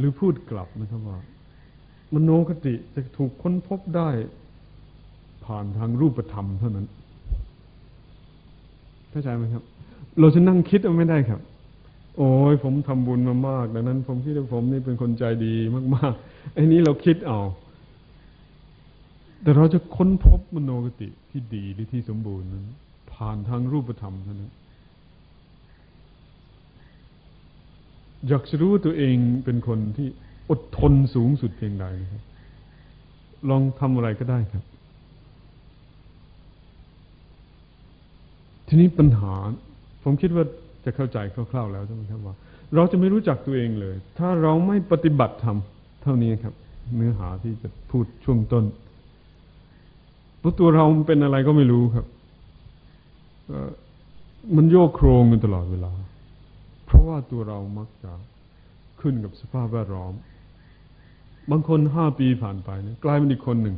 หรือพูดกลับนะครับว่ามโนคติจะถูกค้นพบได้ผ่านทางรูปธรรมเท่านั้นเข้าใจไหมครับ เราจะนั่งคิดเอาไม่ได้ครับ โอ้ยผมทำบุญมามากดังนั้น ผมคิดว่าผมนี่เป็นคนใจดีมากๆไอ้นี้เราคิดเอาแต่เราจะค้นพบมโนคติที่ดีหรือที่สมบูรณ์นั้น ผ่านทางรูปธรรมเท่านั้น อยากจะรู้ตัวเองเป็นคนที่อดทนสูงสุดเพียงใดนะครับลองทำอะไรก็ได้ครับ ทีนี้ปัญหา ผมคิดว่าจะเข้าใจคร่าวๆแล้วใช่ไหมครับว่า เราจะไม่รู้จักตัวเองเลย ถ้าเราไม่ปฏิบัติธรรมเท่านี้ครับ เนื้อหาที่จะพูดช่วงต้นเพราะตัวเราเป็นอะไรก็ไม่รู้ครับมันโยกโครงกันตลอดเวลา ราะว่าตัวเรามักจะขึ้นกับสภาพแวดล้อม บางคนห้าปีผ่านไปนะกลายเป็นอีกคนหนึ่ง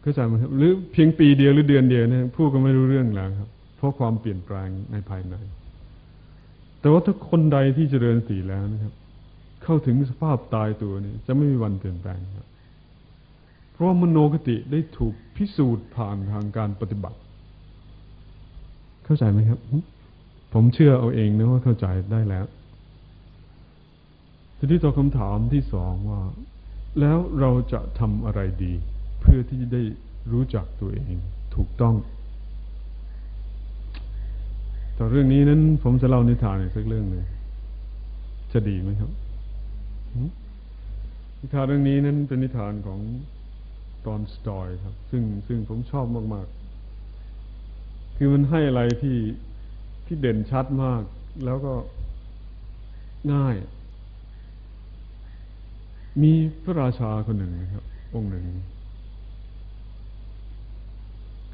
เข้าใจไหมครับ หรือเพียงปีเดียวหรือเดือนเดียวนะพูดก็ไม่รู้เรื่องแล้วครับ เพราะความเปลี่ยนแปลงในภายใน แต่ว่าถ้าคนใดที่เจริญสติแล้วนะครับ เข้าถึงสภาพตายตัวนี้จะไม่มีวันเปลี่ยนแปลงครับ เพราะมโนคติได้ถูกพิสูจน์ผ่านทางการปฏิบัติ เข้าใจไหมครับ ผมเชื่อเอาเองนะว่าเข้าใจได้แล้ว ทีนี้ตัวคำถามที่สองว่า แล้วเราจะทำอะไรดี เพื่อที่จะได้รู้จักตัวเองถูกต้อง ต่อเรื่องนี้นั้น ผมจะเล่านิทานอีกสักเรื่องหนึ่งจะดีไหมครับนิทานเรื่องนี้นั้นเป็นนิทานของตอนสตอยครับ ซึ่งซึ่งผมชอบมาก ๆ คือมันให้อะไรที่ ที่เด่นชัดมาก แล้วก็ง่าย มีพระราชาคนหนึ่งนะครับ องค์หนึ่ง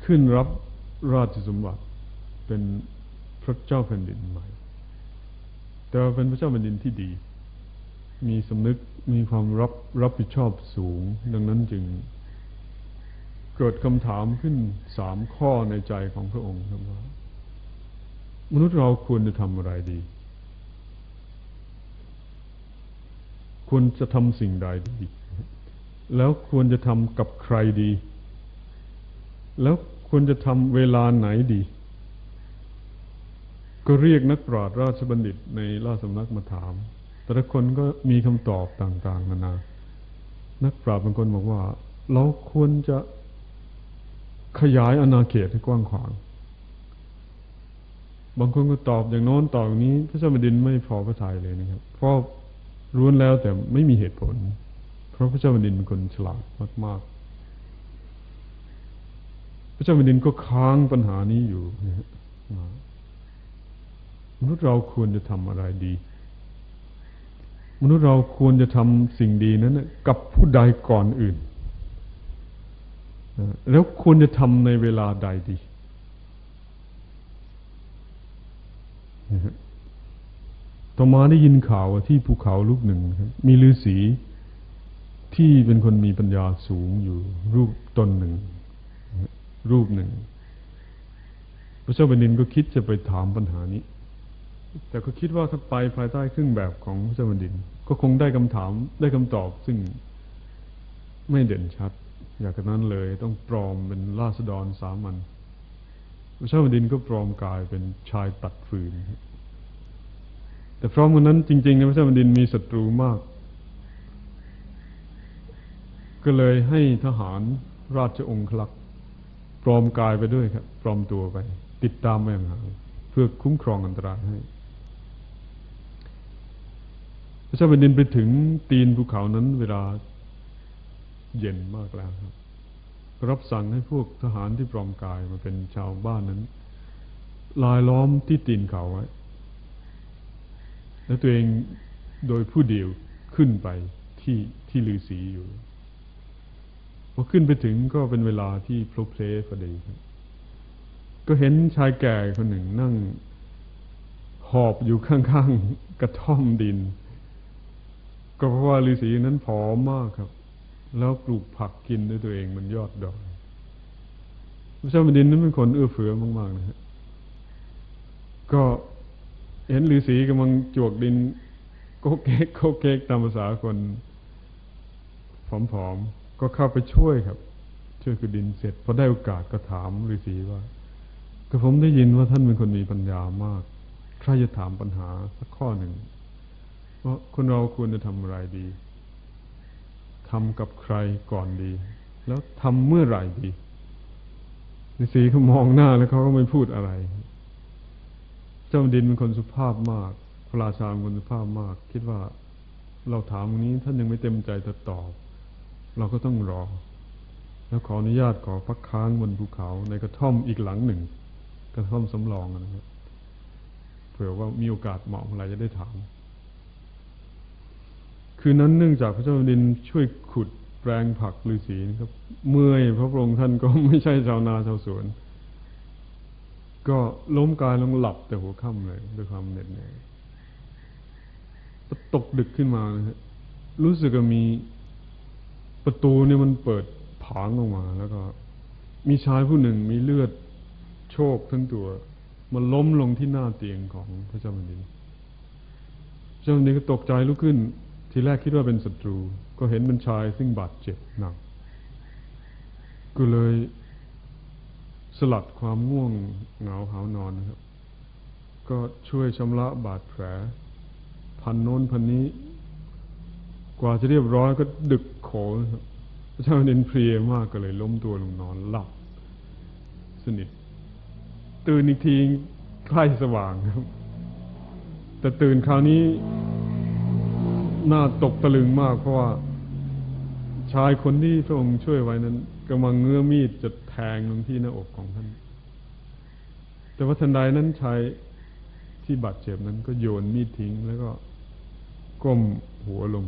ขึ้นรับราชสมบัติเป็นพระเจ้าแผ่นดินใหม่ แต่เป็นพระเจ้าแผ่นดินที่ดี มีสำนึกมีความรับรับผิดชอบสูง ดังนั้นจึงเกิดคำถามขึ้นสามข้อในใจของพระองค์ครับว่า มนุษย์เราควรจะทำอะไรดี ควรจะทำสิ่งใดดี แล้วควรจะทำกับใครดี แล้วควรจะทำเวลาไหนดี ก็เรียกนักปราชญ์ราชบัณฑิตในราชสำนักมาถาม แต่ละคนก็มีคำตอบต่าง ๆ นานา นักปราชญ์บางคนบอกว่า เราควรจะขยายอาณาเขตให้กว้างขวาง บางคนก็ตอบอย่างโน้นตอบอย่างนี้ พระเจ้าแผ่นดินไม่พอพระทัยเลยนะครับ เพราะรู้แล้วแต่ไม่มีเหตุผล เพราะพระเจ้าแผ่นดินเป็นคนฉลาดมาก ๆ พระเจ้าแผ่นดินก็ค้างปัญหานี้อยู่นะมนุษย์เราควรจะทำอะไรดี มนุษย์เราควรจะทำสิ่งดีนั้นกับผู้ใดก่อนอื่น แล้วควรจะทำในเวลาใดดี ต่อมาได้ยินข่าวที่ภูเขาลูกหนึ่ง มีฤาษีที่เป็นคนมีปัญญาสูงอยู่รูปตนหนึ่ง รูปหนึ่ง พระเจ้าแผ่นดินก็คิดจะไปถามปัญหานี้ แต่ก็คิดว่าถ้าไปภายใต้เครื่องแบบของพระเจ้าแผ่นดิน ก็คงได้คำถามได้คำตอบซึ่งไม่เด่นชัด อย่างนั้นเลยต้องปลอมเป็นราษฎรสามัญ พระเจ้าแผ่นดินก็ปลอมกายเป็นชายตัดฟืน แต่พร้อมกันนั้น จริงๆนะพระเจ้าแผ่นดินมีศัตรูมาก ก็เลยให้ทหารราชองค์คลักปลอมกายไปด้วยครับปลอมตัวไป ติดตามไปห่างเพื่อคุ้มครองอันตรายให้พระเจ้าแผ่นดินไปถึงตีนภูเขานั้น เวลาเย็นมากแล้วครับ รับสั่งให้พวกทหารที่ปลอมกายมาเป็นชาวบ้านนั้น ลายล้อมที่ตีนเขาไว้ แล้วตัวเองโดยผู้เดียวขึ้นไปที่ที่ลือสีอยู่พอขึ้นไปถึงก็เป็นเวลาที่พลเพลพอดีก็เห็นชายแก่คนหนึ่งนั่ง หอบอยู่ข้างๆกระท่อมดิน ก็เพราะว่าฤาษีนั้นผอมมากครับ แล้วปลูกผักกินด้วยตัวเองมันยอดดอกพระเจ้าแผ่นดินนั้นเป็นคนเอื้อเฟือมากๆนะฮะก็เห็นฤาษีกำลังจวกดินโกเก๊กโกเก๊กตามภาษาคนผอมๆก็เข้าไปช่วยครับ ช่วยคือดินเสร็จพอได้โอกาสก็ถามฤาษีว่าก็ผมได้ยินว่าท่านเป็นคนมีปัญญามากใครจะถามปัญหาสักข้อหนึ่งว่าคนเราควรจะทำอะไรดี ทำกับใครก่อนดี แล้วทำเมื่อไหร่ดีฤาษีเขามองหน้าแล้วเขาก็ไม่พูดอะไร เจ้าดินเป็นคนสุภาพมาก พระราชาเป็นคนสุภาพมาก คิดว่าเราถามนี้ท่านยังไม่เต็มใจจะตอบ เราก็ต้องรอ แล้วขออนุญาตขอพักค้างบนภูเขาในกระท่อมอีกหลังหนึ่ง กระท่อมสำรองนะครับเผื่อว่ามีโอกาสเหมาะอะไรจะได้ถาม คืนนั้นเนื่องจากพระเจ้าแผ่นดินช่วยขุดแปลงผักฤาษีนะครับ เมื่อยพระองค์ท่านก็ไม่ใช่ชาวนาชาวสวน ก็ล้มกายลงหลับแต่หัวค่ำเลยด้วยความเหน็ดเหนื่อยตกดึกขึ้นมานะฮะรู้สึกว่ามีประตูเนี่ยมันเปิดผางออกมา แล้วก็ มีชายผู้หนึ่งมีเลือดโชกทั้งตัว มันล้มลงที่หน้าเตียงของพระเจ้าแผ่นดินพระเจ้าแผ่นดินก็ตกใจลุกขึ้น ทีแรกคิดว่าเป็นศัตรู ก็เห็นเป็นชายซึ่งบาดเจ็บหนัก ก็เลยสลัดความง่วงเหงาหานอนนะครับ ก็ช่วยชำระบาดแผล พันโน้นพันนี้ กว่าจะเรียบร้อยก็ดึกโขครับพระเจ้าเน้นเพลียมากก็เลยล้มตัวลงนอนหลับ สนิท ตื่นอีกทีใกล้สว่างครับ แต่ตื่นคราวนี้ น่าตกตะลึงมาก เพราะว่าชายคนที่พระองค์ช่วยไว้นั้นกำลังเงื้อมีดจะแทงลงที่หน้าอกของท่าน แต่ว่าทันใดนั้นชายที่บาดเจ็บนั้นก็โยนมีดทิ้ง แล้วก็ก้มหัวลง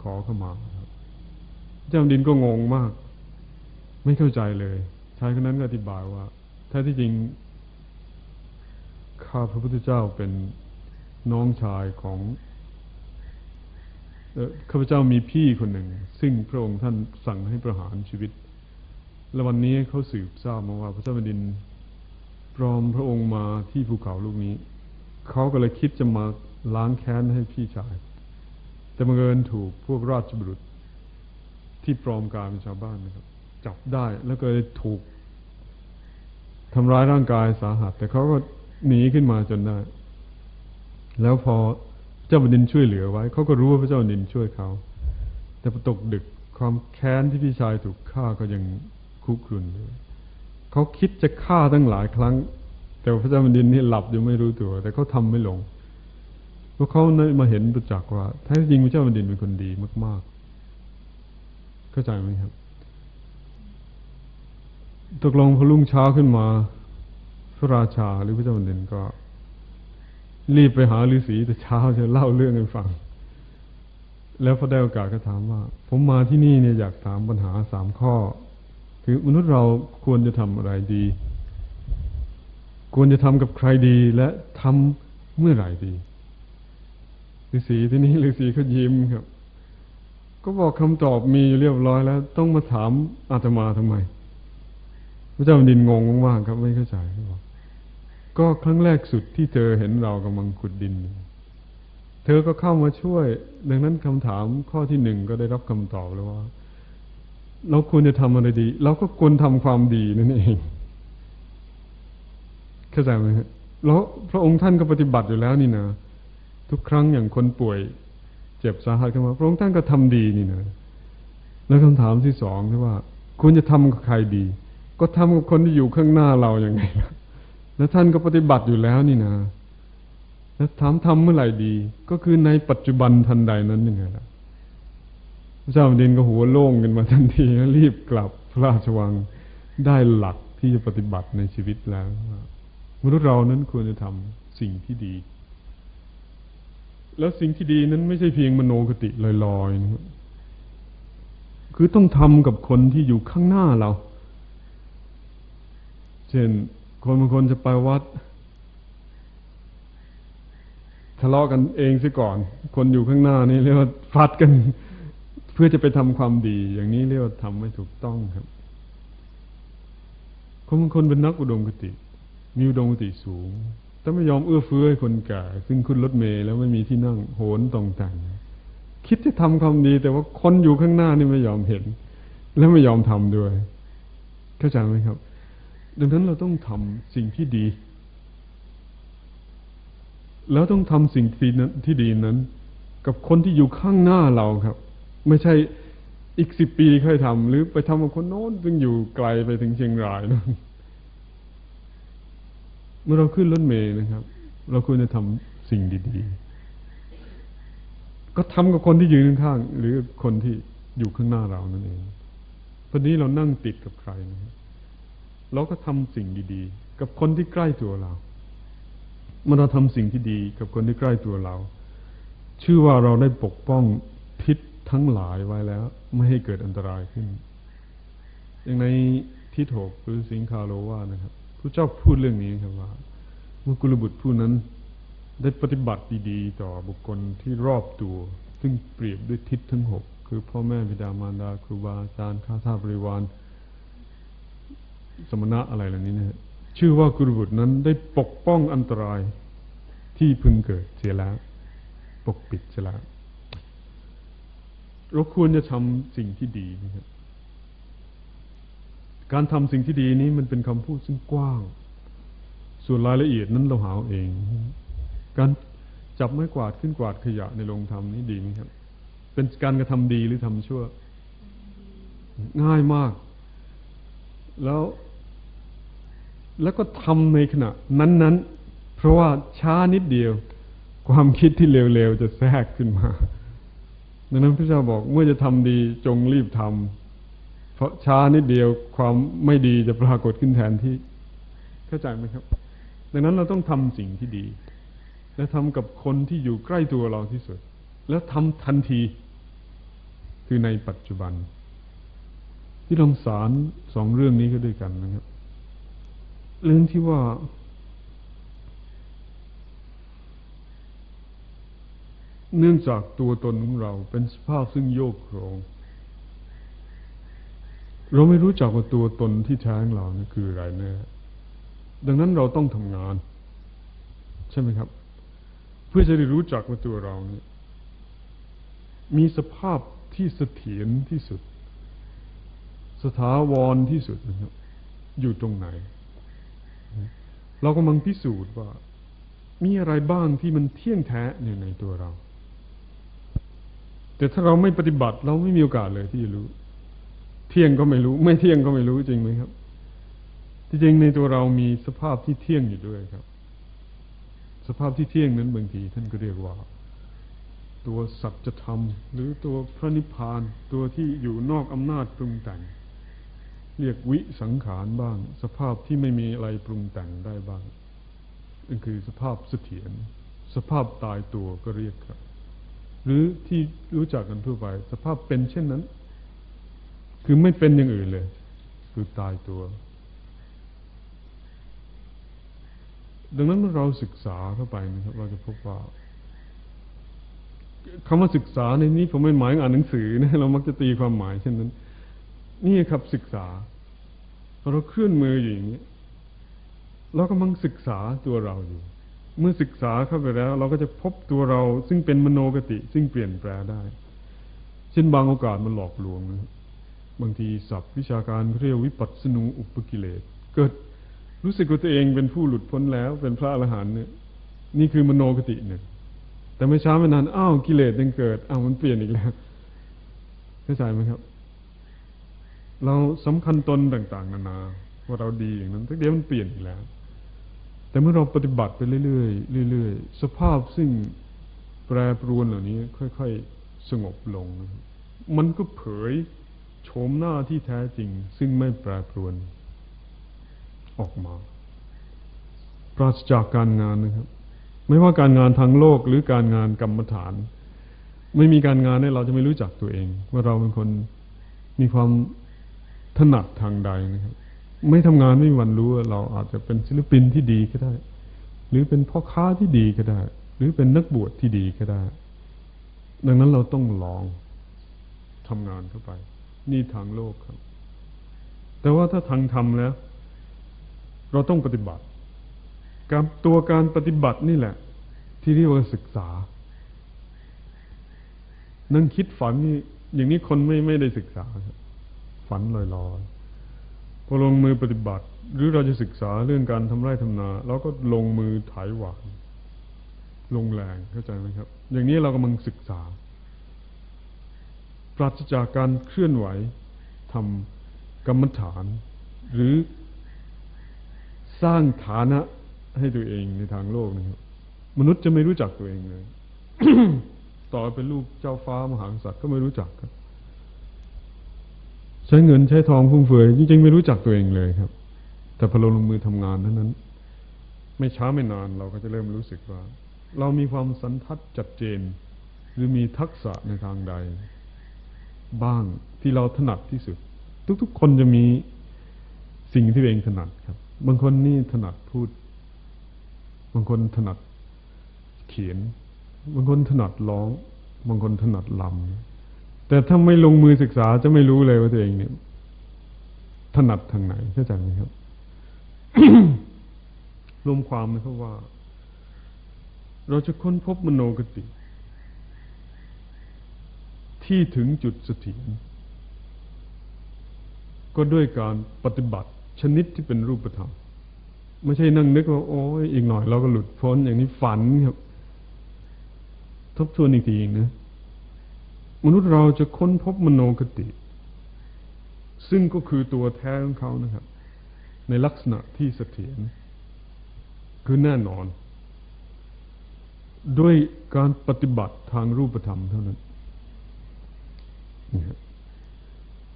ขอเข้ามาครับเจ้าดินก็งงมาก ไม่เข้าใจเลยชายคนนั้นก็อธิบายว่าแท้ที่จริงข้าพระพุทธเจ้าเป็นน้องชายของ ข้าพเจ้ามีพี่คนหนึ่ง ซึ่งพระองค์ท่านสั่งให้ประหารชีวิต และวันนี้เขาสืบทราบมาว่า พระเจ้าแผ่นดินปลอมพระองค์มาที่ภูเขาลูกนี้ เขาก็เลยคิดจะมาล้างแค้นให้พี่ชาย แต่บังเอิญถูกพวกราชบุรุษที่ปลอมกายเป็นชาวบ้านนะครับ จับได้แล้วก็เลยถูกทำร้ายร่างกายสาหัส แต่เขาก็หนีขึ้นมาจนได้ แล้วพอ จ้าแผ่นดินช่วยเหลือไว้ เขาก็รู้ว่าพระเจ้าแผ่นดินช่วยเขา แต่พอตกดึกความแค้นที่พี่ชายถูกฆ่าก็ยังคุกรุนอยู่เขาคิดจะฆ่าตั้งหลายครั้ง แต่พระเจ้าแผ่นดินนี่หลับอยู่ไม่รู้ตัว แต่เขาทำไม่ลงเพราะเขามาเห็นประจักษ์ว่าแท้จริงพระเจ้าแผ่นดินเป็นคนดีมาก ๆ เข้าใจไหมครับตกลงพอรุ่งเช้าขึ้นมา พระราชาหรือพระเจ้าแผ่นดินก็ รีบไปหาฤาษีแต่เช้าจะเล่าเรื่องให้ฟัง แล้วพอได้โอกาสก็ถามว่า ผมมาที่นี่เนี่ยอยากถามปัญหาสามข้อ คือมนุษย์เราควรจะทำอะไรดี ควรจะทำกับใครดีและทำเมื่อไหร่ดีฤาษีที่นี่ฤาษีเขายิ้มครับ ก็บอกคำตอบมีอยู่เรียบร้อยแล้ว ต้องมาถามอาตมาทำไม พระเจ้าดินงงมากครับไม่เข้าใจบอก ก็ครั้งแรกสุดที่เธอเห็นเรากำลังขุดดิน เธอก็เข้ามาช่วย ดังนั้นคำถามข้อที่หนึ่งก็ได้รับคำตอบแล้วว่า เราควรจะทำอะไรดี เราก็ควรทำความดีนั่นเองเข้าใจไหมครับแล้วพระองค์ท่านก็ปฏิบัติอยู่แล้วนี่นะทุกครั้งอย่างคนป่วย เจ็บสาหัสขึ้นมาพระองค์ท่านก็ทำดีนี่นะแล้วคำถามที่สองที่ว่าควรจะทำกับใครดี ก็ทำกับคนที่อยู่ข้างหน้าเราอย่างไงล่ะ แล้วท่านก็ปฏิบัติอยู่แล้วนี่นะแล้วถามทำเมื่อไหร่ดี ก็คือในปัจจุบันทันใดนั้นยังไงล่ะพระเจ้าแผ่นดินก็หัวโล่งกันมาทันทีรีบกลับพระราชวังได้หลักที่จะปฏิบัติในชีวิตแล้วมนุษย์เรานั้นควรจะทำสิ่งที่ดี แล้วสิ่งที่ดีนั้นไม่ใช่เพียงมโนคติลอยๆนะครับคือต้องทำกับคนที่อยู่ข้างหน้าเรา เช่น คนบางคนจะไปวัด ทะเลาะกันเองซะก่อน คนอยู่ข้างหน้านี่เรียกว่าฟัดกัน เพื่อจะไปทำความดี อย่างนี้เรียกว่าทำไม่ถูกต้องครับ คนบางคนเป็นนักอุดมคติ มีอุดมคติสูงถ้าไม่ยอมเอื้อเฟื้อให้คนแก่ซึ่งขึ้นรถเมล์แล้วไม่มีที่นั่งโหนตรงต่างคิดจะทำความดี แต่ว่าคนอยู่ข้างหน้านี่ไม่ยอมเห็น และไม่ยอมทำด้วย เข้าใจไหมครับ ดังนั้นเราต้องทำสิ่งที่ดี แล้วต้องทำสิ่งที่นั้นที่ดีนั้น กับคนที่อยู่ข้างหน้าเราครับ ไม่ใช่อีกสิบปีค่อยทำหรือไปทำกับคนโน้นซึ่งอยู่ไกลไปถึงเชียงรายนั่นเมื่อเราขึ้นรถเมล์นะครับ เราควรจะทำสิ่งดีๆ ก็ทำกับคนที่ยืนข้างๆหรือคนที่อยู่ข้างหน้าเรานั่นเองพอนี้เรานั่งติดกับใครนะครับ เราก็ทำสิ่งดีๆ กับคนที่ใกล้ตัวเรา เมื่อเราทำสิ่งที่ดีกับคนที่ใกล้ตัวเรา ชื่อว่าเราได้ปกป้องทิศทั้งหลายไว้แล้ว ไม่ให้เกิดอันตรายขึ้น อย่างในทิศหกหรือสิงคาโลว่านะครับพระเจ้าพูดเรื่องนี้ครับว่าเมื่อกุลบุตรผู้นั้นได้ปฏิบัติดีๆ ต่อบุคคลที่รอบตัว ซึ่งเปรียบด้วยทิศทั้งหกคือพ่อแม่บิดามารดาครูบาอาจารย์ข้าทาสบริวาร สมณะอะไรเหล่านี้นะ ชื่อว่ากุลบุตรนั้นได้ปกป้องอันตรายที่พึงเกิดเสียแล้ว ปกปิดเสียแล้วเราควรจะทำสิ่งที่ดีนะครับการทำสิ่งที่ดีนี้มันเป็นคำพูดซึ่งกว้าง ส่วนรายละเอียดนั้นเราหาเอง การจับไม้กวาดขึ้นกวาดขยะในโรงทำนี้ดีไหมครับ เป็นการกระทำดีหรือทำชั่ว ง่ายมาก แล้ว แล้วก็ทำในขณะ นั้นๆ เพราะว่าช้านิดเดียว ความคิดที่เร็วๆจะแทรกขึ้นมาดังนั้นพระเจ้าบอกเมื่อจะทำดีจงรีบทำเพราะช้านิดเดียวความไม่ดีจะปรากฏขึ้นแทนที่ เข้าใจไหมครับ ดังนั้นเราต้องทำสิ่งที่ดี และทำกับคนที่อยู่ใกล้ตัวเราที่สุด แล้วทำทันที คือในปัจจุบัน ที่ลองสารสองเรื่องนี้ก็ด้วยกันนะครับ เรื่องที่ว่า เนื่องจากตัวตนของเราเป็นสภาพซึ่งโยกโครงเราไม่รู้จักว่าตัวตนที่แท้งเรานี่คืออะไรแน่ดังนั้นเราต้องทำงาน ใช่ไหมครับ เพื่อจะได้รู้จักว่าตัวเราเนี่ยมีสภาพที่เสถียรที่สุด สถาวรที่สุดนะครับ อยู่ตรงไหน เรากำลังพิสูจน์ว่า มีอะไรบ้างที่มันเที่ยงแท้ในในตัวเรา แต่ถ้าเราไม่ปฏิบัติเราไม่มีโอกาสเลยที่จะรู้ เที่ยงก็ไม่รู้ ไม่เที่ยงก็ไม่รู้จริงไหมครับ ที่จริงในตัวเรามีสภาพที่เที่ยงอยู่ด้วยครับ สภาพที่เที่ยงนั้นบางทีท่านก็เรียกว่า ตัวสัจธรรม หรือตัวพระนิพพานตัวที่อยู่นอกอำนาจปรุงแต่ง เรียกวิสังขารบ้าง สภาพที่ไม่มีอะไรปรุงแต่งได้บ้างนั่นคือสภาพเสถียรสภาพตายตัวก็เรียกครับ หรือที่รู้จักกันทั่วไป สภาพเป็นเช่นนั้น คือไม่เป็นอย่างอื่นเลย คือตายตัว ดังนั้นเมื่อเราศึกษาเข้าไปนะครับ เราจะพบว่าคำว่าศึกษาในนี้ผมไม่หมายอ่านหนังสือนะเรามักจะตีความหมายเช่นนั้น นี่ครับศึกษาเราเคลื่อนมืออยู่อย่างนี้เรากำลังศึกษาตัวเราอยู่ เมื่อศึกษาเข้าไปแล้ว เราก็จะพบตัวเราซึ่งเป็นมโนกติ ซึ่งเปลี่ยนแปลได้ เช่นบางโอกาสมันหลอกลวงนะบางทีศัพท์วิชาการเรียกวิปัสสนูอุปกิเลส เกิดรู้สึกว่าตัวเองเป็นผู้หลุดพ้นแล้ว เป็นพระอรหันต์เนี่ย นี่คือมโนกติหนึ่งแต่ไม่ช้าไม่นานอ้าวกิเลสยังเกิดอ้าวมันเปลี่ยนอีกแล้วเข้าใจไหมครับ เราสำคัญตนต่าง ๆ นานาว่าเราดีอย่างนั้นแต่เดียวมันเปลี่ยนอีกแล้ว แต่เมื่อเราปฏิบัติไปเรื่อยๆเรื่อยๆสภาพซึ่งแปรปรวนเหล่านี้ ค่อยๆสงบลง มันก็เผยโฉมหน้าที่แท้จริง ซึ่งไม่แปรปรวน ออกมา ปราศจากการงานนะครับ ไม่ว่าการงานทางโลกหรือการงานกรรมฐาน ไม่มีการงานเนี่ยเราจะไม่รู้จักตัวเอง ว่าเราเป็นคนมีความ นัดทางใดนะครับ ไม่ทำงานไม่มีวันรู้เราอาจจะเป็นศิลปินที่ดีก็ได้ หรือเป็นพ่อค้าที่ดีก็ได้ หรือเป็นนักบวชที่ดีก็ได้ ดังนั้นเราต้องลองทำงานเข้าไป นี่ทางโลกครับ แต่ว่าถ้าทางธรรมแล้ว เราต้องปฏิบัติกับตัวการปฏิบัตินี่แหละ ที่เรียกว่าศึกษา นั่งคิดฝันนี่อย่างนี้คนไม่ไม่ได้ศึกษาครับ ฝันลอยๆพอลงมือปฏิบัติ หรือเราจะศึกษาเรื่องการทำไร่ทำนาเราก็ลงมือไถหวานลงแรงเข้าใจไหมครับ อย่างนี้เรากำลังศึกษา ปราศจากการเคลื่อนไหวทำกรรมฐาน หรือสร้างฐานะให้ตัวเองในทางโลกนะครับ มนุษย์จะไม่รู้จักตัวเองเลย ต่อเป็นลูกเจ้าฟ้ามหากษัตริย์ก็ไม่รู้จักครับ ช้เงินใช้ทองฟุ่มเฟือยจริงๆไม่รู้จักตัวเองเลยครับ แต่พอเราลงมือทำงานนั้นนั้น ไม่ช้าไม่นานเราก็จะเริ่มรู้สึกว่า เรามีความสันทัดจัดเจน หรือมีทักษะในทางใด บ้างที่เราถนัดที่สุด ทุกๆ คนจะมีสิ่งที่ตัวเองถนัดครับ บางคนนี่ถนัดพูด บางคนถนัดเขียน บางคนถนัดร้อง บางคนถนัดลำ แต่ถ้าไม่ลงมือศึกษาจะไม่รู้เลยว่าตัวเองเนี่ยถนัดทางไหนเข้าใจไหมครับ รวมความนะครับว่า เราจะค้นพบมโนกติ ที่ถึงจุดเสถียรก็ด้วยการปฏิบัติชนิดที่เป็นรูปธรรม ไม่ใช่นั่งนึกว่าโอ้ยอีกหน่อยเราก็หลุดพ้นอย่างนี้ฝันครับ ทบทวนอีกทีนะ มนุษย์เราจะค้นพบมโนกติ ซึ่งก็คือตัวแท้ของเขานะครับ ในลักษณะที่เสถียรคือแน่นอน ด้วยการปฏิบัติทางรูปธรรมเท่านั้น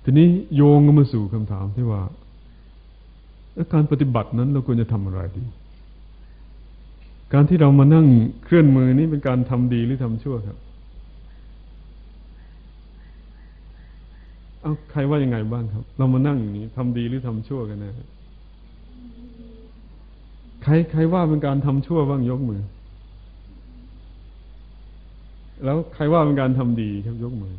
ทีนี้โยงมาสู่คำถามที่ว่าการปฏิบัตินั้นเราควรจะทำอะไรดี การที่เรามานั่งเคลื่อนมือนี่เป็นการทำดีหรือทำชั่วครับ เอาใครว่ายังไงบ้างครับ เรามานั่งอย่างนี้ทำดีหรือทำชั่วกันนะใครใครว่าเป็นการทำชั่วบ้างยกมือ แล้วใครว่าเป็นการทำดีครับยกมือ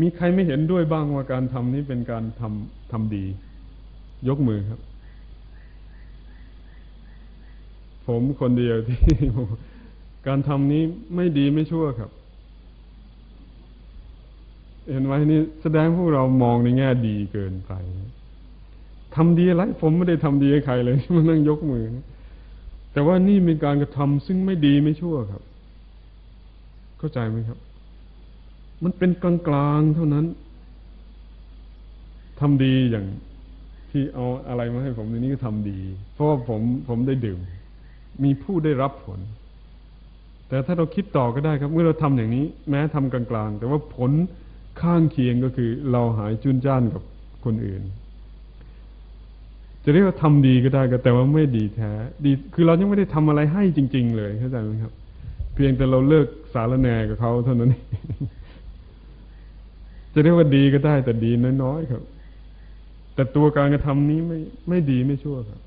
มีใครไม่เห็นด้วยบ้างว่าการทำนี้เป็นการทำทำดี ยกมือครับ ผมคนเดียวที่ การทำนี้ไม่ดีไม่ชั่วครับ เห็นไว้นี่แสดงพวกเรามองในแง่ดีเกินไปทำดีอะไรผมไม่ได้ทำดีให้ใครเลยมานั่งยกมือ แต่ว่านี่เป็นการกระทำซึ่งไม่ดีไม่ชั่วครับ เข้าใจไหมครับ มันเป็นกลางกลางเท่านั้นทำดีอย่างที่เอาอะไรมาให้ผมในนี้ก็ทำดี เพราะว่าผมผมได้ดื่ม มีผู้ได้รับผล แต่ถ้าเราคิดต่อก็ได้ครับ เมื่อเราทำอย่างนี้ แม้ทำกลางๆ แต่ว่าผลข้างเคียงก็คือ เราหายจุนจ้านกับคนอื่น จะเรียกว่าทำดีก็ได้ก็แต่ว่าไม่ดีแท้ ดีคือเรายังไม่ได้ทำอะไรให้จริง ๆ เลยเข้าใจไหมครับ เพียงแต่เราเลิกสารแนกับเขาเท่านั้นเองจะเรียกว่าดีก็ได้ แต่ดีน้อยๆครับ แต่ตัวการกระทำนี้ไม่ไม่ดีไม่ชั่วครับ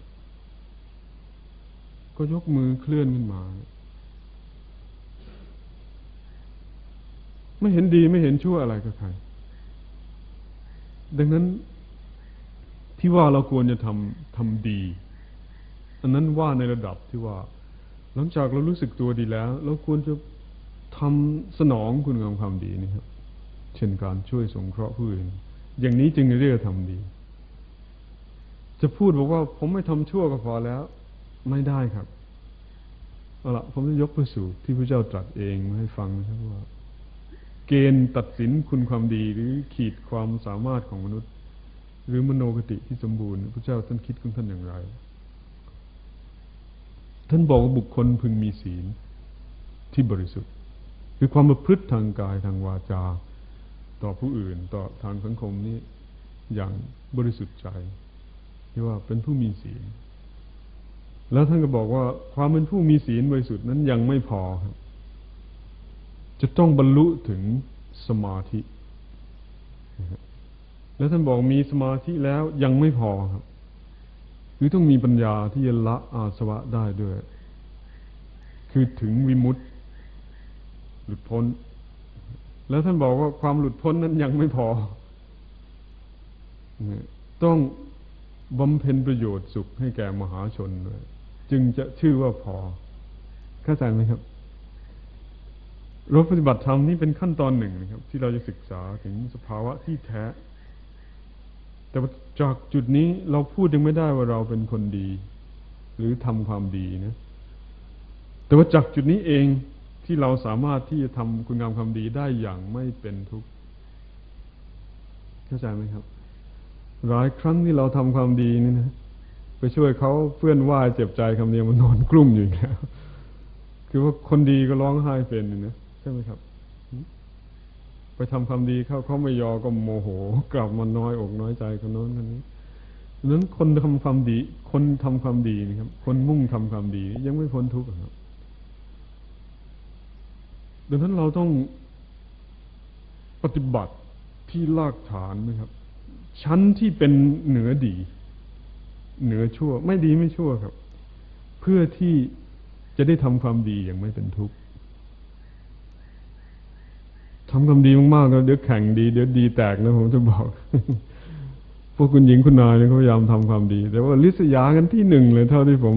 ก็ยกมือเคลื่อนขึ้นมา ไม่เห็นดีไม่เห็นชั่วอะไรกับใคร ดังนั้นที่ว่าเราควรจะทำทำดี อันนั้นว่าในระดับที่ว่า หลังจากเรารู้สึกตัวดีแล้ว เราควรจะทำสนองคุณงามความดีนี่ครับ เช่นการช่วยสงเคราะห์ผู้อื่น อย่างนี้จึงเรียกทำดี จะพูดบอกว่า ผมไม่ทำชั่วก็พอแล้ว ไม่ได้ครับเอาละผมจะยกไปสูตรที่พระเจ้าตรัสเองมาให้ฟังนะครับว่า เกณฑ์ตัดสินคุณความดีหรือขีดความสามารถของมนุษย์ หรือมโนกติที่สมบูรณ์พระเจ้าท่านคิดของท่านอย่างไร ท่านบอกว่าบุคคลพึงมีศีลที่บริสุทธิ์คือความประพฤติทางกายทางวาจา ต่อผู้อื่นต่อทางสังคมนี้อย่างบริสุทธิ์ใจที่ว่าเป็นผู้มีศีล แล้วท่านก็บอกว่าความเป็นผู้มีศีลบริสุทธิ์นั้นยังไม่พอครับ จะต้องบรรลุถึงสมาธิ แล้วท่านบอกมีสมาธิแล้วยังไม่พอครับคือต้องมีปัญญาที่จะละอาสวะได้ด้วย คือถึงวิมุตติ หลุดพ้น แล้วท่านบอกว่าความหลุดพ้นนั้นยังไม่พอ ต้องบำเพ็ญประโยชน์สุขให้แก่มหาชนด้วย จึงจะชื่อว่าพอ เข้าใจไหมครับ ราปฏิบัติธรรมนี่เป็นขั้นตอนหนึ่งนะครับ ที่เราจะศึกษาถึงสภาวะที่แท้ แต่จากจุดนี้เราพูดยังไม่ได้ว่าเราเป็นคนดี หรือทำความดีนะ แต่ว่าจากจุดนี้เองที่เราสามารถที่จะทำคุณงามความดีได้อย่างไม่เป็นทุกข์เข้าใจไหมครับหลายครั้งที่เราทำความดีนี่นะไปช่วยเขาเพื่อนว่าเจ็บใจคำเดียวมันนอนกลุ้มอยู่แล้วคือว่าคนดีก็ร้องไห้เป็นนะ ใช่ไหมครับ ไปทำความดีเขาเขาไม่ยอก็โมโห กลับมาน้อยอกน้อยใจคนโน้นคนนี้นั้นคนทำความดี คนทำความดีนะครับ คนมุ่งทำความดี ยังไม่พ้นทุกข์ครับดังนั้นเราต้องปฏิบัติที่ลากฐานนะครับ ชั้นที่เป็นเหนือดี เหนือชั่ว ไม่ดีไม่ชั่วครับ เพื่อที่จะได้ทำความดีอย่างไม่เป็นทุกข์ ทำความดีมากๆแล้วเดี๋ยวแข่งดี เดี๋ยวดีแตกนะผมจะบอก พวกคุณหญิงคุณนายเนี่ยเขาพยายามทำความดี แต่ว่าลิษยากันที่หนึ่งเลย เท่าที่ผม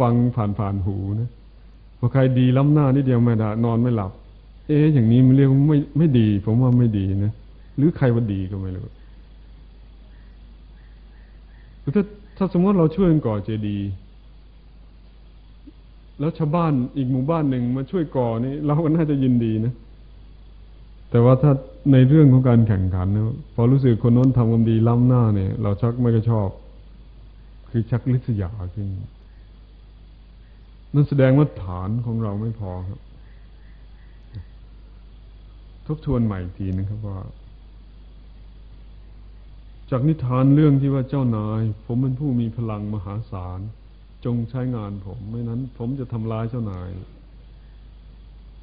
ฟังผ่านๆหูนะพอใครดีล้ำหน้านิดเดียวไม่ได้นอนไม่หลับ เอ๊ะอย่างนี้มันเรียกว่าไม่ไม่ดี ผมว่าไม่ดีนะหรือใครว่าดีก็ไม่รู้ถ้าถ้าสมมติเราช่วยกันก่อเจดีย์แล้วชาวบ้านอีกหมู่บ้านหนึ่งมาช่วยก่อนี่เราก็น่าจะยินดีนะ แต่ว่าถ้าในเรื่องของการแข่งขันนะพอรู้สึกคนน้นทำความดีล้ำหน้าเนี่ย เราชักไม่ก็ชอบ คือชักลิษยาขึ้นนั่นแสดงว่าฐานของเราไม่พอครับ ทบทวนใหม่อีกทีนะครับว่า จากนิทานเรื่องที่ว่าเจ้านาย ผมเป็นผู้มีพลังมหาศาล จงใช้งานผม ไม่นั้น ผมจะทำร้ายเจ้านาย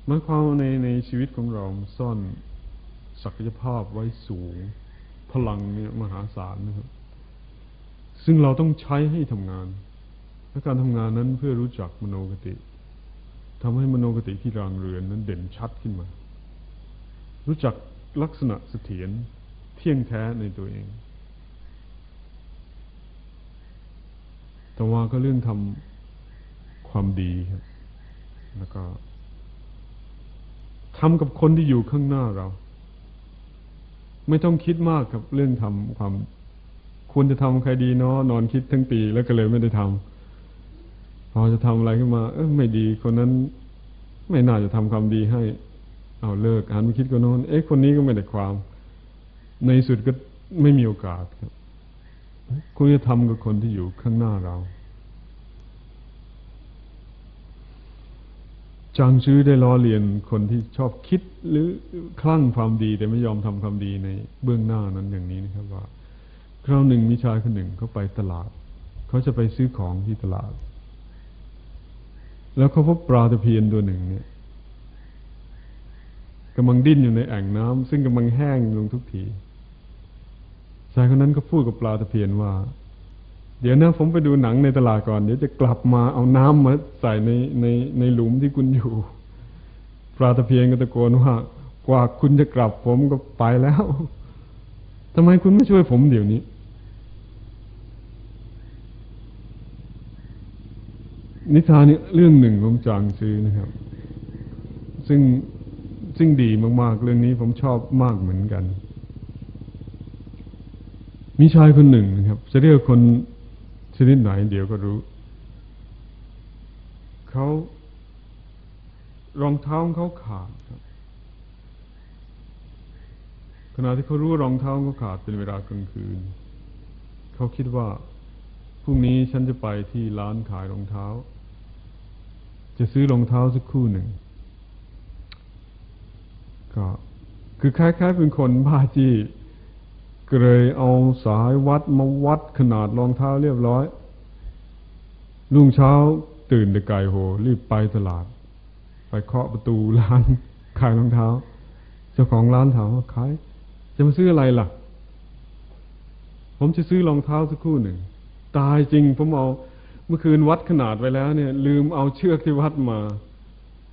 มายความในในชีวิตของเราซ่อนศักยภาพไว้สูง พลังเนี่ยมหาศาลนะครับ ซึ่งเราต้องใช้ให้ทำงานและการทำงานนั้นเพื่อรู้จักมโนกติทำให้มโนกติที่รางเรือนนั้นเด่นชัดขึ้นมา รู้จักลักษณะเสถียรเที่ยงแท้ในตัวเองต่ว่าก็เรื่องทำความดีครับ แล้วก็ ทำกับคนที่อยู่ข้างหน้าเรา ไม่ต้องคิดมากกับเรื่องทำความควรจะทำใครดีเนาะนอนคิดทั้งปีแล้วก็เลยไม่ได้ทำพอจะทำอะไรขึ้นมา เออไม่ดีคนนั้น ไม่น่าจะทำความดีให้ เอาเลิกหันไปคิดคนโน้นเอ๊ะคนนี้ก็ไม่ได้ความ ในสุดก็ไม่มีโอกาสครับคุณจะทำกับคนที่อยู่ข้างหน้าเรา จางชื้อได้ล้อเลียนคนที่ชอบคิดหรือคลั่งความดี แต่ไม่ยอมทำความดีในเบื้องหน้านั้นอย่างนี้นะครับว่า คราวหนึ่งมีชายคนหนึ่งเขาไปตลาด เขาจะไปซื้อของที่ตลาด แล้วเขาพบปลาตะเพียนตัวหนึ่งเนี่ยกำลังดิ้นอยู่ในแอ่งน้ำซึ่งกำลังแห้งลงทุกทีชายคนนั้นก็พูดกับปลาตะเพียนว่า เดี๋ยวนะผมไปดูหนังในตลาดก่อน เดี๋ยวจะกลับมาเอาน้ำมาใส่ในในในหลุมที่คุณอยู่ปลาตะเพียนก็ตะโกนว่า กว่าคุณจะกลับผมก็ไปแล้วทำไมคุณไม่ช่วยผมเดี๋ยวนี้นิทานนี้เรื่องหนึ่งของจางซื้อนะครับ ซึ่งซึ่งดีมาก ๆ เรื่องนี้ผมชอบมากเหมือนกัน มีชายคนหนึ่งนะครับ จะเรียกคน ชนิดไหนเดี๋ยวก็รู้ เขารองเท้าเขาขาดครับขณะที่เขารู้รองเท้าเขาขาดเป็นเวลากลางคืน เขาคิดว่าพรุ่งนี้ฉันจะไปที่ร้านขายรองเท้า จะซื้อรองเท้าสักคู่หนึ่งก็คือคล้ายๆเป็นคนบ้าจี้ ก็เลยเอาสายวัดมาวัดขนาดรองเท้าเรียบร้อย รุ่งเช้าตื่นแต่ไกลโห รีบไปตลาด ไปเคาะประตูร้านขายรองเท้า เจ้าของร้านถามว่าขายจะมาซื้ออะไรล่ะ ผมจะซื้อรองเท้าสักคู่หนึ่ง ตายจริงผมเอาเมื่อคืนวัดขนาดไว้แล้วเนี่ย ลืมเอาเชือกที่วัดมา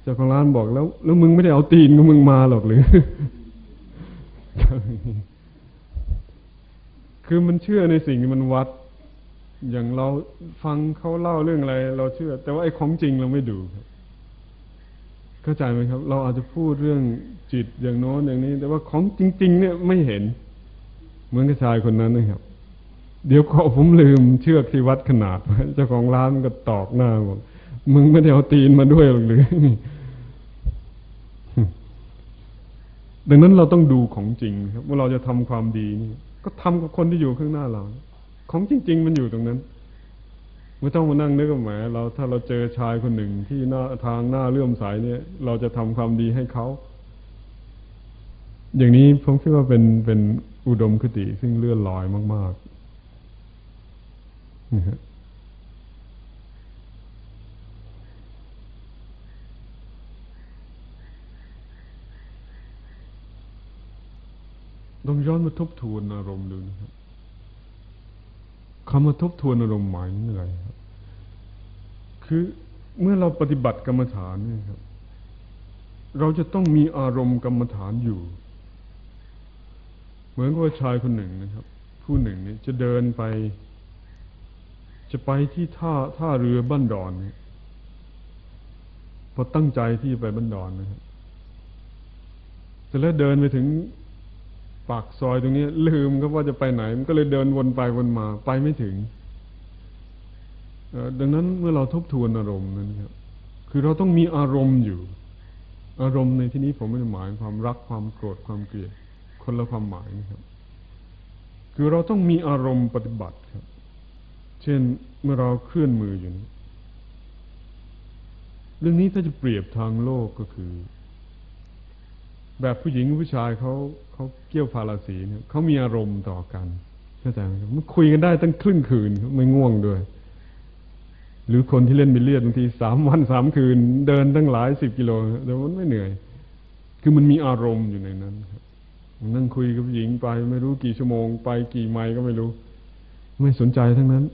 เจ้าของร้านบอกแล้ว แล้วมึงไม่ได้เอาตีนของมึงมาหรอกหรือ คือมันเชื่อในสิ่งที่มันวัด อย่างเราฟังเขาเล่าเรื่องอะไร เราเชื่อ แต่ว่าไอ้ของจริงเราไม่ดูครับเข้าใจไหมครับ เราอาจจะพูดเรื่องจิตอย่างโน้นอย่างนี้ แต่ว่าของจริง ๆ เนี่ยไม่เห็น เหมือนกับชายคนนั้นนะครับ เดี๋ยวก็ผมลืมเชือกที่วัดขนาดเจ้าของร้านก็ตอกหน้าบอกมึงไม่ได้เอาตีนมาด้วยหรือดังนั้นเราต้องดูของจริงครับ ว่าเราจะทำความดีนี่ ก็ทำกับคนที่อยู่ข้างหน้าเรา ของจริง ๆ มันอยู่ตรงนั้น ไม่ต้องมานั่งนึกว่าแหมเราถ้าเราเจอชายคนหนึ่งที่หน้าทางหน้าเลื่อมใสเนี่ย เราจะทำความดีให้เขา อย่างนี้ผมคิดว่าเป็นเป็นอุดมคติซึ่งเลื่อนลอยมากๆนะฮะ ต้องย้อนมาทบทวนอารมณ์ดูนะครับคำว่าทบทวนอารมณ์หมายถึงอะไรครับ คือเมื่อเราปฏิบัติกรรมฐานนี่ครับ เราจะต้องมีอารมณ์กรรมฐานอยู่ เหมือนกับชายคนหนึ่งนะครับ ผู้หนึ่งเนี่ยจะเดินไป จะไปที่ท่าท่าเรือบ้านดอนเนี่ยพอตั้งใจที่จะไปบ้านดอนนะครับแต่แล้วเดินไปถึง ปากซอยตรงนี้ ลืมก็ว่าจะไปไหน มันก็เลยเดินวนไปวนมา ไปไม่ถึงดังนั้นเมื่อเราทบทวนอารมณ์นั้นครับ คือเราต้องมีอารมณ์อยู่ อารมณ์ในที่นี้ผมไม่ได้หมายความรักความโกรธความเกลียดคนละความหมายนะครับ คือเราต้องมีอารมณ์ปฏิบัติครับ เช่นเมื่อเราเคลื่อนมืออยู่นี้เรื่องนี้ถ้าจะเปรียบทางโลกก็คือ แบบผู้หญิงผู้ชายเขา เขาเกี่ยวพาราสีเนี่ยเขามีอารมณ์ต่อกันเข้าใจไหมมันคุยกันได้ตั้งครึ่งคืนไม่ง่วงด้วย หรือคนที่เล่นบิลเลียดบางทีสามวันสามคืน เดินตั้งหลายสิบกิโลแต่มันไม่เหนื่อย คือมันมีอารมณ์อยู่ในนั้นครับนั่งคุยกับผู้หญิงไปไม่รู้กี่ชั่วโมง ไปกี่ไมล์ก็ไม่รู้ ไม่สนใจทั้งนั้น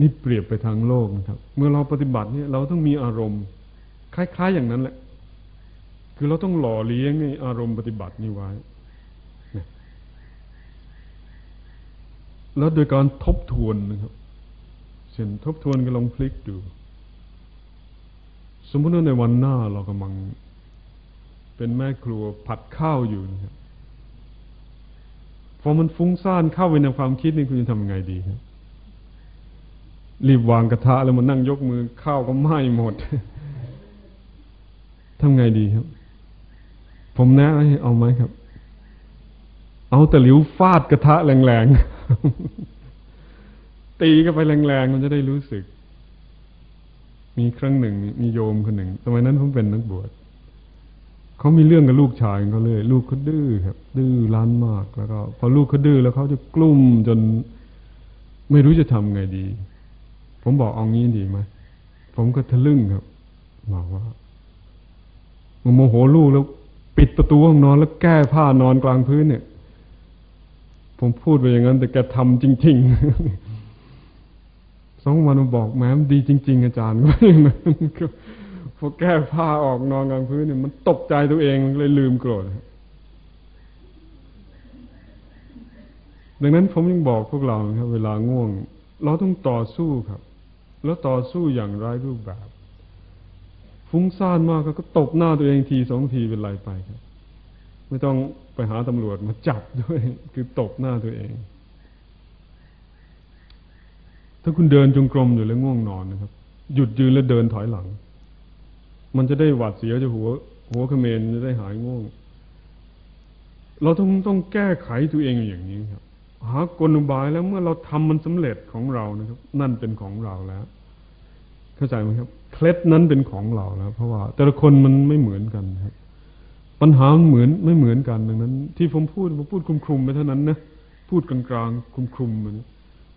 นี่เปรียบไปทางโลกนะครับ เมื่อเราปฏิบัติเนี่ยเราต้องมีอารมณ์ คล้าย ๆ อย่างนั้นแหละ คือเราต้องหล่อเลี้ยงอารมณ์ปฏิบัตินี้ไว้ แล้วโดยการทบทวนนะครับเช่นทบทวนก็ลองพลิกดู สมมติว่าในวันหน้าเรากำลัง เป็นแม่ครัวผัดข้าวอยู่นะครับพอมันฟุ้งซ่านเข้าไปในความคิดนี่คุณจะทำไงดีครับรีบวางกระทะแล้วมันนั่งยกมือข้าวก็ไหม้หมดทำไงดีครับ ผมแนะให้เอาไหมครับ เอาแต่หลิวฟาดกระทะแรงๆ ตีกันไปแรงๆ มันจะได้รู้สึก มีครั้งหนึ่ง มีโยมคนหนึ่ง สมัยนั้นผมเป็นนักบวชเขามีเรื่องกับลูกชายเขาเลย ลูกเขาดื้อครับ ดื้อรั้นมาก แล้วก็ พอลูกเขาดื้อแล้วเขาจะกลุ้มจน ไม่รู้จะทำไงดี ผมบอกเอางี้ดีไหมผมก็ทะลึ่งครับบอกว่าโมโหลูกแล้ว ปิดประตูห้องนอนแล้วแก้ผ้านอนกลางพื้นเนี่ย ผมพูดไปอย่างนั้น แต่แกทำจริง ๆ สองวันมาบอกแม้มดีจริง ๆ อาจารย์ว่าอย่างนั้นพอแก้ผ้าออกนอนกลางพื้นเนี่ยมันตกใจตัวเองเลยลืมโกรธดังนั้นผมยังบอกพวกเราครับ เวลาง่วง เราต้องต่อสู้ครับ แล้วต่อสู้อย่างไร้รูปแบบ ฟุ้งซ่านมากก็ตบหน้าตัวเองทีสองทีเป็นไรไปครับ ไม่ต้องไปหาตำรวจมาจับด้วย คือตบหน้าตัวเอง ถ้าคุณเดินจงกรมอยู่แล้วง่วงนอนนะครับ หยุดยืนแล้วเดินถอยหลัง มันจะได้หวาดเสียวจะหัว หัวเขมรจะได้หายง่วง เราต้องต้องแก้ไขตัวเองอย่างนี้ครับ หากลอุบายแล้วเมื่อเราทำมันสำเร็จของเรานะครับ นั่นเป็นของเราแล้ว เข้าใจไหมครับ เคล็ดนั้นเป็นของเราแล้ว เพราะว่า แต่ละคนมันไม่เหมือนกันครับปัญหาเหมือนไม่เหมือนกันดังนั้น ที่ผมพูดผมพูดคลุมคุมไปเท่านั้นนะพูดกลางกลางคลุมคลุมมัน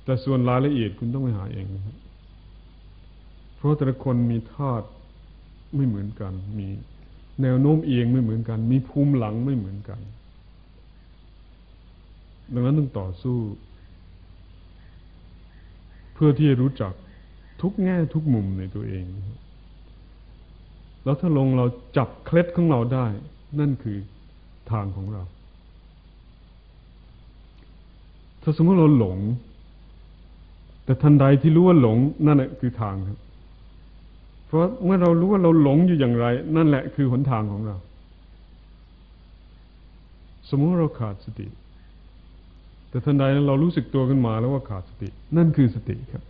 แต่ส่วนรายละเอียดคุณต้องไปหาเองนะครับเพราะแต่ละคนมีธาตุไม่เหมือนกัน มีแนวโน้มเอียงไม่เหมือนกัน มีภูมิหลังไม่เหมือนกัน ดังนั้นต้องต่อสู้ เพื่อที่จะรู้จัก ทุกแง่ทุกมุมในตัวเอง แล้วถ้าลงเราจับเคล็ดของเราได้ นั่นคือทางของเรา ถ้าสมมติเราหลง แต่ทันใดที่รู้ว่าหลง นั่นแหละคือทางครับ เพราะเมื่อเรารู้ว่าเราหลงอยู่อย่างไร นั่นแหละคือหนทางของเรา สมมติเราขาดสติ แต่ทันใดนั้นเรารู้สึกตัวขึ้นมาแล้วว่าขาดสติ นั่นคือสติครับ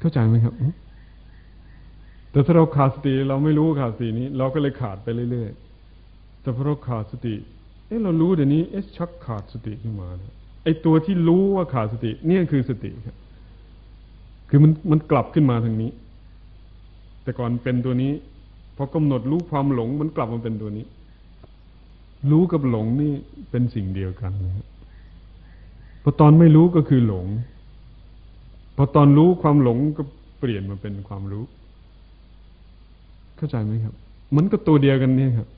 เข้าใจไหมครับ แต่ถ้าเราขาดสติเราไม่รู้ขาดสตินี้ เราก็เลยขาดไปเรื่อยๆ แต่พอเราขาดสติ เอ๊ะเรารู้เดี๋ยวนี้ เอ๊ะชักขาดสติขึ้นมาไอ้ตัวที่รู้ว่าขาดสติ เนี่ยคือสติครับ คือมันมันกลับขึ้นมาทางนี้ แต่ก่อนเป็นตัวนี้พอกำหนดรู้ความหลง มันกลับมาเป็นตัวนี้ รู้กับหลงนี่เป็นสิ่งเดียวกันนะครับพอตอนไม่รู้ก็คือหลง อตอนรู้ความหลงก็เปลี่ยนมาเป็นความรู้ เข้าใจไหมครับ มันก็ตัวเดียวกันเนี่ยครับ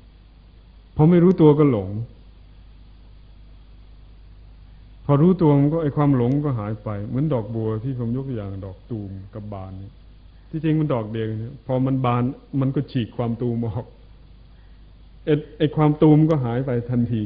พอไม่รู้ตัวก็หลง พอรู้ตัวมันก็ไอความหลงก็หายไป เหมือนดอกบัวที่ผมยกตัวอย่างดอกตูมกับบานเนี่ยที่จริงมันดอกเดียวกันพอมันบานมันก็ฉีกความตูมออกไอไอความตูมก็หายไปทันที